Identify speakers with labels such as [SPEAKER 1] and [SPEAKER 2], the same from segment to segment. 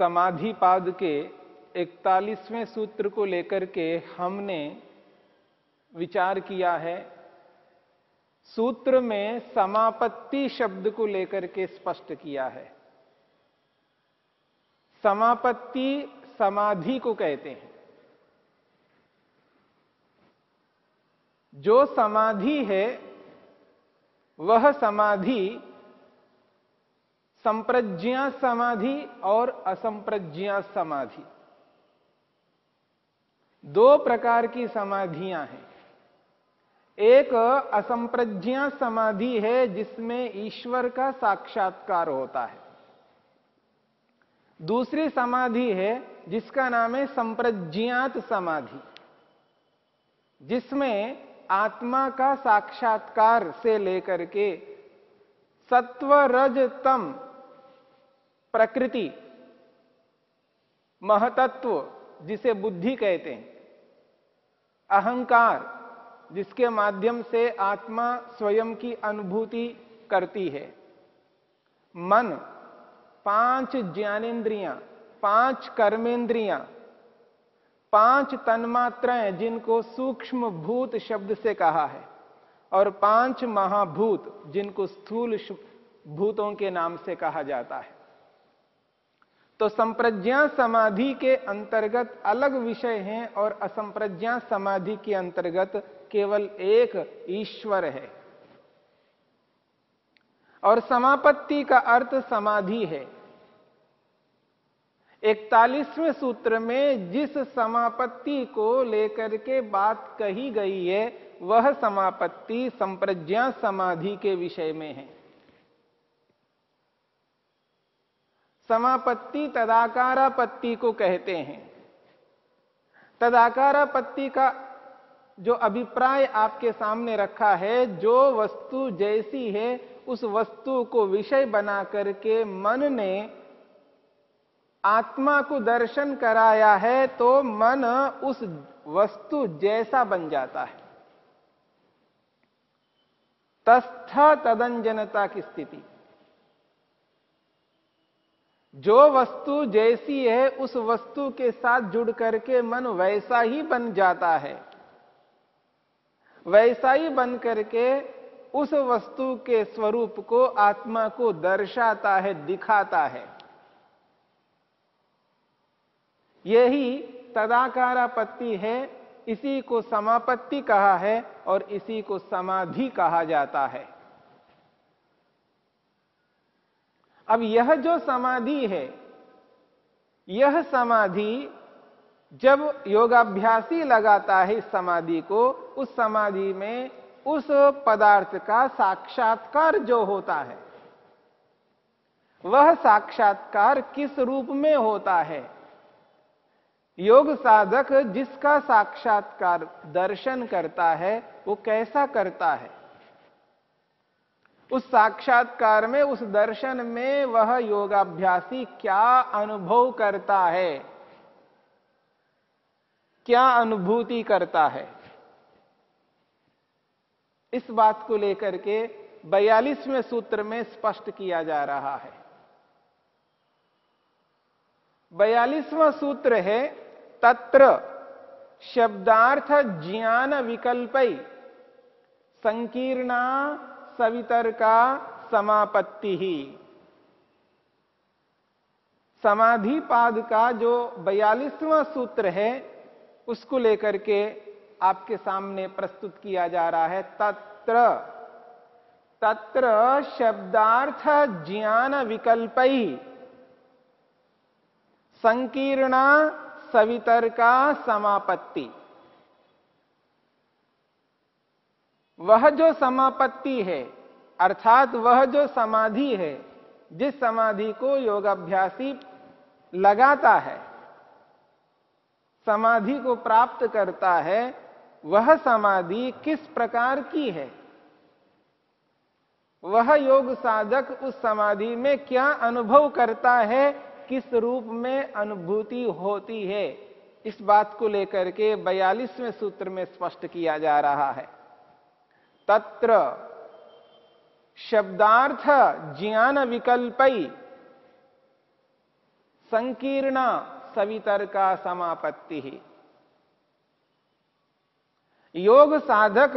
[SPEAKER 1] समाधि पाद के इकतालीसवें सूत्र को लेकर के हमने विचार किया है। सूत्र में समापत्ति शब्द को लेकर के स्पष्ट किया है। समापत्ति समाधि को कहते हैं। जो समाधि है, वह समाधि संप्रज्ञा समाधि और असंप्रज्ञा समाधि। दो प्रकार की समाधियाँ हैं। एक असंप्रज्ञा समाधि है जिसमें ईश्वर का साक्षात्कार होता है। दूसरी समाधि है जिसका नाम है संप्रज्ञात समाधि, जिसमें आत्मा का साक्षात्कार से लेकर के सत्व रज तम प्रकृति, महतत्व जिसे बुद्धि कहते हैं, अहंकार जिसके माध्यम से आत्मा स्वयं की अनुभूति करती है। मन, पाँच ज्ञानेन्द्रियाँ, पाँच कर्मेंद्रियाँ पाँच तन्मात्राएँ जिनको सूक्ष्म भूत शब्द से कहा है और पाँच महाभूत जिनको स्थूल भूतों के नाम से कहा जाता है। तो संप्रज्ञा समाधि के अंतर्गत अलग विषय हैं और असंप्रज्ञा समाधि के अंतर्गत केवल एक ईश्वर है। और समापत्ति का अर्थ समाधि है। इकतालीसवें सूत्र में जिस समापत्ति को लेकर के बात कही गई है, वह समापत्ति संप्रज्ञा समाधि के विषय में है। समापत्ति तदाकारापत्ति को कहते हैं। तदाकारापत्ति का जो अभिप्राय आपके सामने रखा है, जो वस्तु जैसी है, उस वस्तु को विषय बना करके मन ने आत्मा को दर्शन कराया है तो मन उस वस्तु जैसा बन जाता है। तस्थ तदंजनता की स्थिति। जो वस्तु जैसी है, उस वस्तु के साथ जुड़ करके मन वैसा ही बन जाता है। वैसा ही बन करके उस वस्तु के स्वरूप को आत्मा को दर्शाता है, दिखाता है। यही तदाकारापत्ति है, इसी को समापत्ति कहा है और इसी को समाधि कहा जाता है। अब यह जो समाधि है, यह समाधि जब योगाभ्यासी लगाता है इस समाधि को, उस समाधि में उस पदार्थ का साक्षात्कार जो होता है, वह साक्षात्कार किस रूप में होता है? योग साधक जिसका साक्षात्कार दर्शन करता है, वो कैसा करता है? उस साक्षात्कार में, उस दर्शन में वह योगाभ्यासी क्या अनुभव करता है? क्या अनुभूति करता है? इस बात को लेकर के बयालीसवें सूत्र में स्पष्ट किया जा रहा है। बयालीसवां सूत्र है, तत्र शब्दार्थ ज्ञान विकल्पई संकीर्णा सवितर का समापत्ति ही। समाधि पाद का जो बयालीसवां सूत्र है, उसको लेकर के आपके सामने प्रस्तुत किया जा रहा है, तत्र। तत्र शब्दार्थ ज्ञान विकल्पई संकीर्णा सवितर का समापत्ति। वह जो समापत्ति है, अर्थात वह जो समाधि है, जिस समाधि को योगाभ्यासी लगाता है, समाधि को प्राप्त करता है, वह समाधि किस प्रकार की है? वह योग साधक उस समाधि में क्या अनुभव करता है, किस रूप में अनुभूति होती है? इस बात को लेकर के बयालीसवें सूत्र में स्पष्ट किया जा रहा है। तत्र शब्दार्थ ज्ञान विकल्पई संकीर्ण सवितर का समापत्ति। ही योग साधक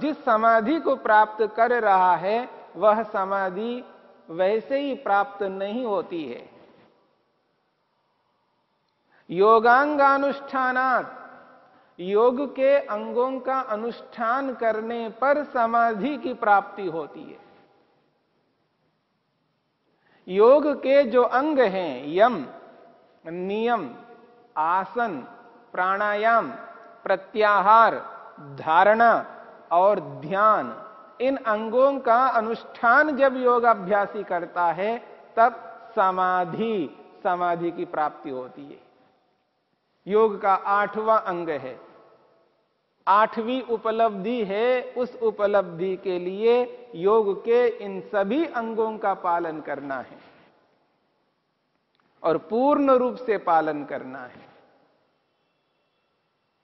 [SPEAKER 1] जिस समाधि को प्राप्त कर रहा है, वह समाधि वैसे ही प्राप्त नहीं होती है। योगांगानुष्ठानात योग के अंगों का अनुष्ठान करने पर समाधि की प्राप्ति होती है। योग के जो अंग हैं, यम, नियम, आसन, प्राणायाम, प्रत्याहार, धारणा और ध्यान, इन अंगों का अनुष्ठान जब योग अभ्यासी करता है, तब समाधि समाधि की प्राप्ति होती है। योग का आठवां अंग है। आठवीं उपलब्धि है, उस उपलब्धि के लिए योग के इन सभी अंगों का पालन करना है और पूर्ण रूप से पालन करना है।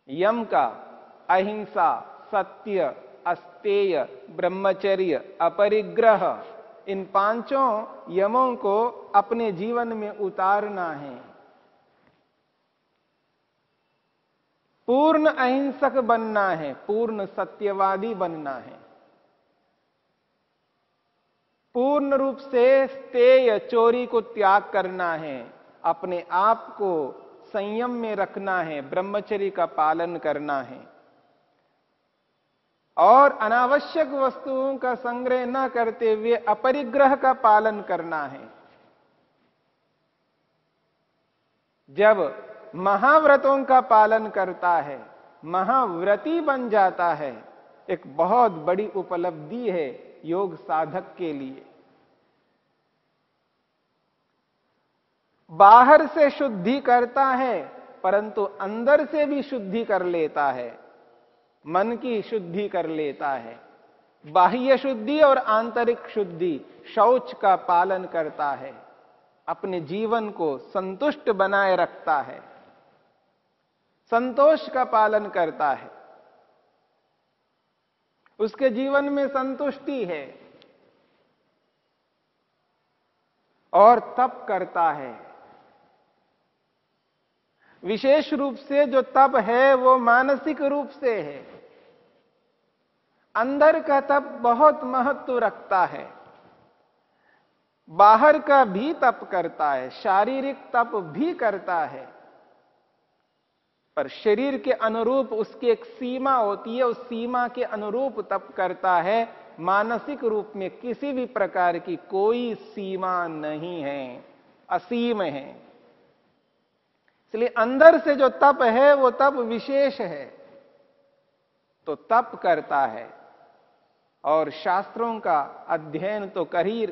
[SPEAKER 1] यम का अहिंसा, सत्य, अस्तेय, ब्रह्मचर्य, अपरिग्रह, इन पाँचों यमों को अपने जीवन में उतारना है। पूर्ण अहिंसक बनना है, पूर्ण सत्यवादी बनना है। पूर्ण रूप से स्तेय चोरी को त्याग करना है, अपने आप को संयम में रखना है, ब्रह्मचर्य का पालन करना है। और अनावश्यक वस्तुओं का संग्रह न करते हुए अपरिग्रह का पालन करना है। जब महाव्रतों का पालन करता है, महाव्रती बन जाता है। एक बहुत बड़ी उपलब्धि है योग साधक के लिए। बाहर से शुद्धि करता है, परंतु अंदर से भी शुद्धि कर लेता है। मन की शुद्धि कर लेता है। बाह्य शुद्धि और आंतरिक शुद्धि शौच का पालन करता है। अपने जीवन को संतुष्ट बनाए रखता है। संतोष का पालन करता है। उसके जीवन में संतुष्टि है और तप करता है। विशेष रूप से जो तप है, वो मानसिक रूप से है। अंदर का तप बहुत महत्व रखता है। बाहर का भी तप करता है, शारीरिक तप भी करता है। पर शरीर के अनुरूप उसकी एक सीमा होती है, उस सीमा के अनुरूप तप करता है। मानसिक रूप में किसी भी प्रकार की कोई सीमा नहीं है, असीम है। इसलिए अंदर से जो तप है, वो तप विशेष है। तो तप करता है। और शास्त्रों का अध्ययन तो कर ही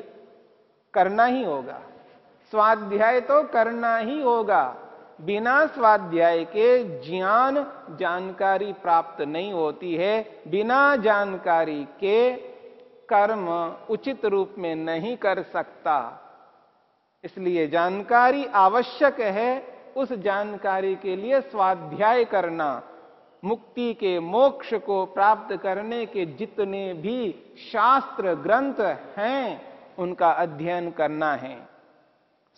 [SPEAKER 1] करना ही होगा। स्वाध्याय तो करना ही होगा। बिना स्वाध्याय के ज्ञान जानकारी प्राप्त नहीं होती है, बिना जानकारी के कर्म उचित रूप में नहीं कर सकता। इसलिए जानकारी आवश्यक है, उस जानकारी के लिए स्वाध्याय करना, मुक्ति के मोक्ष को प्राप्त करने के जितने भी शास्त्र ग्रंथ हैं, उनका अध्ययन करना है।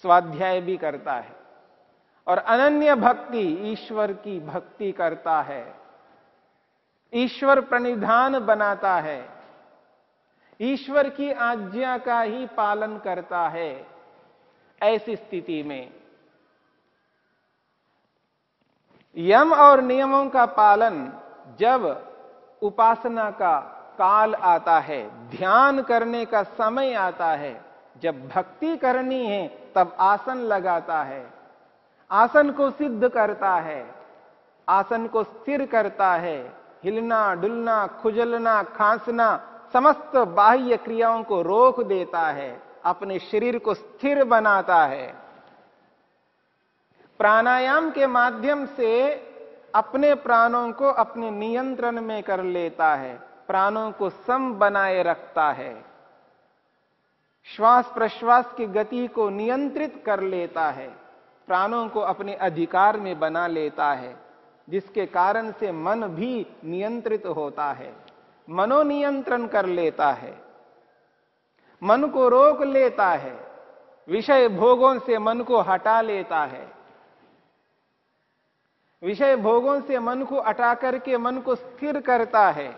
[SPEAKER 1] स्वाध्याय भी करता है। और अनन्य भक्ति ईश्वर की भक्ति करता है। ईश्वर प्रणिधान बनाता है। ईश्वर की आज्ञा का ही पालन करता है ऐसी स्थिति में। यम और नियमों का पालन जब उपासना का काल आता है, ध्यान करने का समय आता है, जब भक्ति करनी है, तब आसन लगाता है। आसन को सिद्ध करता है, आसन को स्थिर करता है, हिलना, डुलना, खुजलना, खांसना, समस्त बाह्य क्रियाओं को रोक देता है, अपने शरीर को स्थिर बनाता है। प्राणायाम के माध्यम से अपने प्राणों को अपने नियंत्रण में कर लेता है, प्राणों को सम बनाए रखता है। श्वास प्रश्वास की गति को नियंत्रित कर लेता है। प्राणों को अपने अधिकार में बना लेता है, जिसके कारण से मन भी नियंत्रित होता है, मनोनियंत्रण कर लेता है, मन को रोक लेता है, विषय भोगों से मन को हटा लेता है। विषय भोगों से मन को हटा करके मन को स्थिर करता है,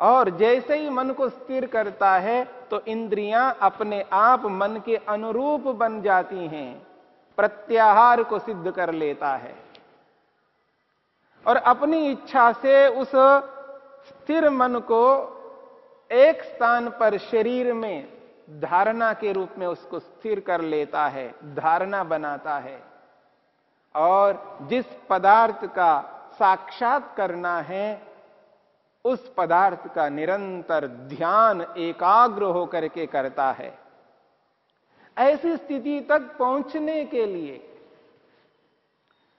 [SPEAKER 1] और जैसे ही मन को स्थिर करता है तो इंद्रियाँ अपने आप मन के अनुरूप बन जाती हैं। प्रत्याहार को सिद्ध कर लेता है। और अपनी इच्छा से उस स्थिर मन को एक स्थान पर शरीर में धारणा के रूप में उसको स्थिर कर लेता है, धारणा बनाता है। और जिस पदार्थ का साक्षात करना है, उस पदार्थ का निरंतर ध्यान एकाग्र होकर के करता है। ऐसी स्थिति तक पहुँचने के लिए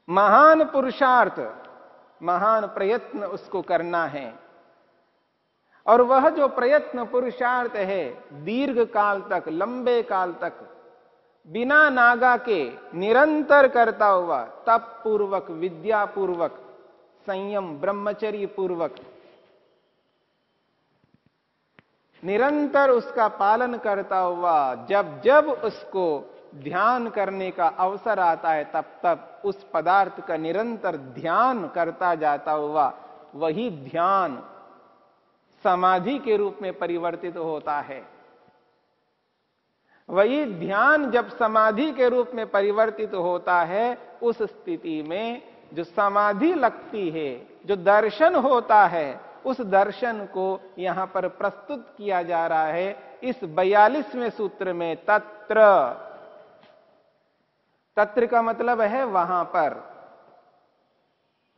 [SPEAKER 1] महान पुरुषार्थ, महान प्रयत्न उसको करना है। और वह जो प्रयत्न पुरुषार्थ है, दीर्घ काल तक, लंबे काल तक, बिना नागा के निरंतर करता हुआ, तप पूर्वक, विद्या पूर्वक, संयम ब्रह्मचर्य पूर्वक निरंतर उसका पालन करता हुआ, जब जब उसको ध्यान करने का अवसर आता है, तब तब उस पदार्थ का निरंतर ध्यान करता जाता हुआ, वही ध्यान समाधि के रूप में परिवर्तित होता है। वही ध्यान जब समाधि के रूप में परिवर्तित होता है, उस स्थिति में जो समाधि लगती है, जो दर्शन होता है उस दर्शन को यहाँ पर प्रस्तुत किया जा रहा है इस बयालीसवें सूत्र में तत्र। तत्र का मतलब है वहाँ पर।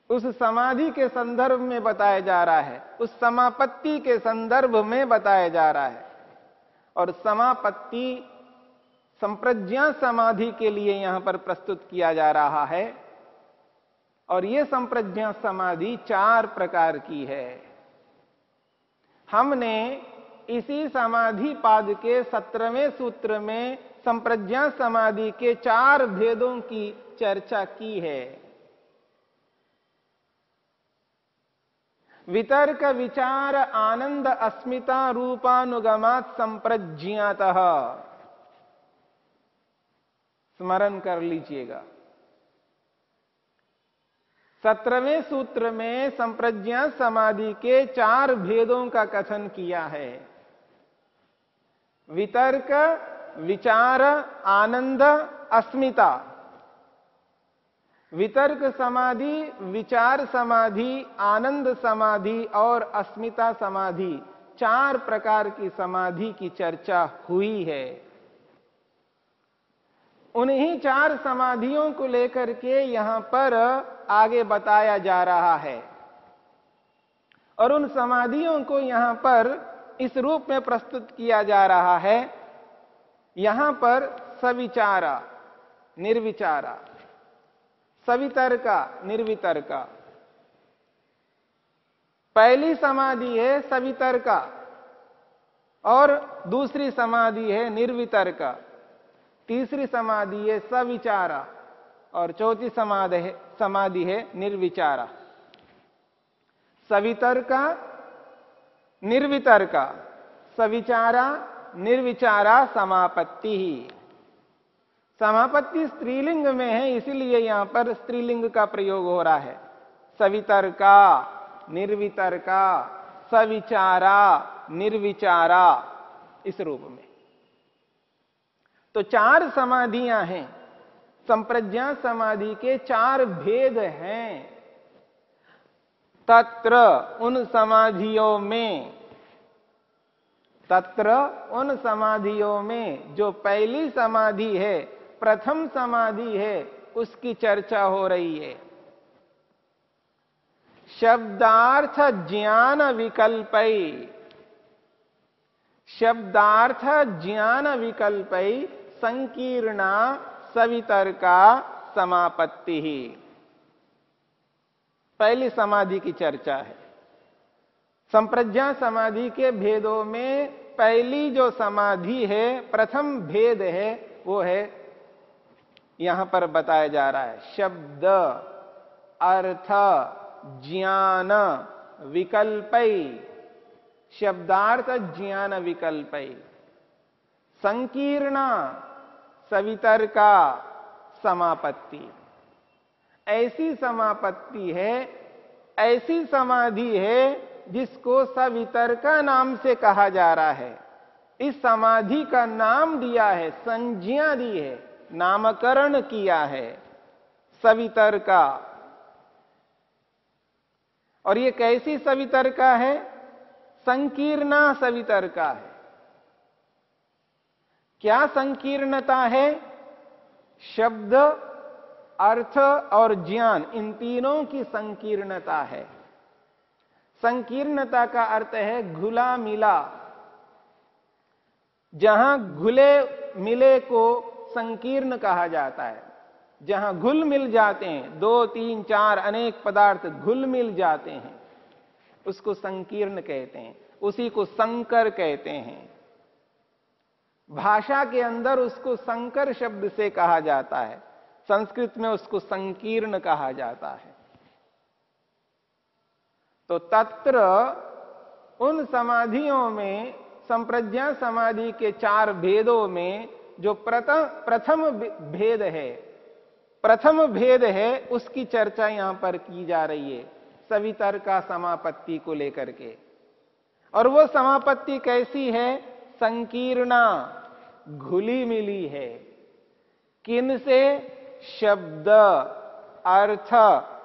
[SPEAKER 1] उस समाधि के संदर्भ में बताया जा रहा है, उस समापत्ति के संदर्भ में बताया जा रहा है। और समापत्ति, संप्रज्ञा समाधि के लिए यहाँ पर प्रस्तुत किया जा रहा है। और यह संप्रज्ञा समाधि चार प्रकार की है। हमने इसी समाधि पाद के सत्रहवें सूत्र में संप्रज्ञा समाधि के चार भेदों की चर्चा की है। वितर्क विचार आनंद अस्मिता रूपानुगमात संप्रज्ञात। स्मरण कर लीजिएगा। सत्रहवें सूत्र में संप्रज्ञा समाधि के चार भेदों का कथन किया है। वितर्क, विचार, आनंद, अस्मिता। वितर्क समाधि, विचार समाधि, आनंद समाधि और अस्मिता समाधि, चार प्रकार की समाधि की चर्चा हुई है। उन्हीं चार समाधियों को लेकर के यहाँ पर आगे बताया जा रहा है। और उन समाधियों को यहाँ पर इस रूप में प्रस्तुत किया जा रहा है। यहाँ पर सविचारा, निर्विचारा सवितर का निर्वितर का पहली समाधि है सवितर का और दूसरी समाधि है निर्वितर का तीसरी समाधि है सविचारा और चौथी समाधि है समाधि है निर्विचारा। सवितर का निर्वितर का सविचारा, निर्विचारा, समापत्ति ही। समापत्ति स्त्रीलिंग में है, इसीलिए यहाँ पर स्त्रीलिंग का प्रयोग हो रहा है। सवितर का निर्वितर का सविचारा, निर्विचारा, इस रूप में। तो चार समाधियाँ हैं। संप्रज्ञा समाधि के चार भेद हैं। तत्र उन समाधियों में, तत्र उन समाधियों में जो पहली समाधि है, प्रथम समाधि है, उसकी चर्चा हो रही है। शब्दार्थ ज्ञान विकल्पई शब्दार्थ ज्ञान विकल्पई संकीर्णा सवितर का समापत्ति ही। पहली समाधि की चर्चा है। संप्रज्ञा समाधि के भेदों में पहली जो समाधि है, प्रथम भेद है, वो है, यहाँ पर बताया जा रहा है, शब्द, अर्थ, ज्ञान, विकल्प। शब्दार्थ, ज्ञान, विकल्प। संकीर्ण सवितर का समापत्ति। ऐसी समापत्ति है, ऐसी समाधि है, जिसको सवितर्का नाम से कहा जा रहा है। इस समाधि का नाम दिया है, संज्ञा दी है, नामकरण किया है, सवितर का। और ये कैसी सवितर का है? संकीर्णा सवितर का है। क्या संकीर्णता है? शब्द, अर्थ और ज्ञान, इन तीनों की संकीर्णता है। संकीर्णता का अर्थ है घुला मिला जहाँ घुले मिले को संकीर्ण कहा जाता है। जहाँ घुल मिल जाते हैं, दो, तीन, चार, अनेक पदार्थ घुल मिल जाते हैं, उसको संकीर्ण कहते हैं, उसी को संकर कहते हैं। भाषा के अंदर उसको संकर शब्द से कहा जाता है, संस्कृत में उसको संकीर्ण कहा जाता है। तो तत्र उन समाधियों में, संप्रज्ञा समाधि के चार भेदों में जो प्रथम प्रथम भेद है, प्रथम भेद है, उसकी चर्चा यहाँ पर की जा रही है, सवितर का समापत्ति को लेकर के। और वो समापत्ति कैसी है? संकीर्णा। घुली मिली है। किन से? शब्द, अर्थ,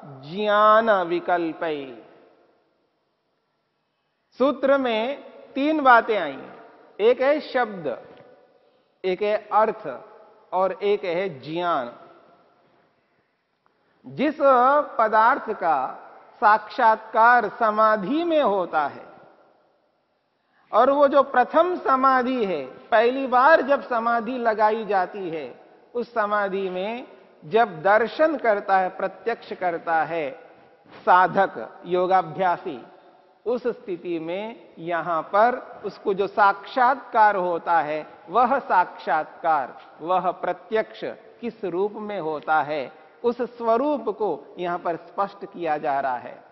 [SPEAKER 1] ज्ञान विकल्प। सूत्र में तीन बातें आई एक है शब्द, एक है अर्थ और एक है ज्ञान। जिस पदार्थ का साक्षात्कार समाधि में होता है और वो जो प्रथम समाधि है, पहली बार जब समाधि लगाई जाती है, उस समाधि में जब दर्शन करता है, प्रत्यक्ष करता है, साधक, योगाभ्यासी, उस स्थिति में यहाँ पर उसको जो साक्षात्कार होता है, वह साक्षात्कार, वह प्रत्यक्ष किस रूप में होता है, उस स्वरूप को यहाँ पर स्पष्ट किया जा रहा है।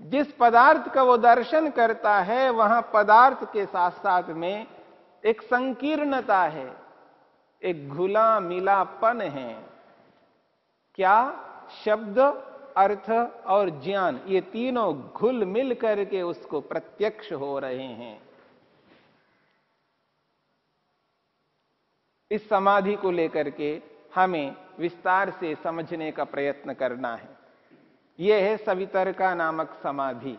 [SPEAKER 1] जिस पदार्थ का वो दर्शन करता है, वहाँ पदार्थ के साथ साथ में एक संकीर्णता है, एक घुला मिलापन है। क्या? शब्द, अर्थ और ज्ञान, ये तीनों घुल मिल करके उसको प्रत्यक्ष हो रहे हैं। इस समाधि को लेकर के हमें विस्तार से समझने का प्रयत्न करना है। यह है सवितर का नामक समाधि।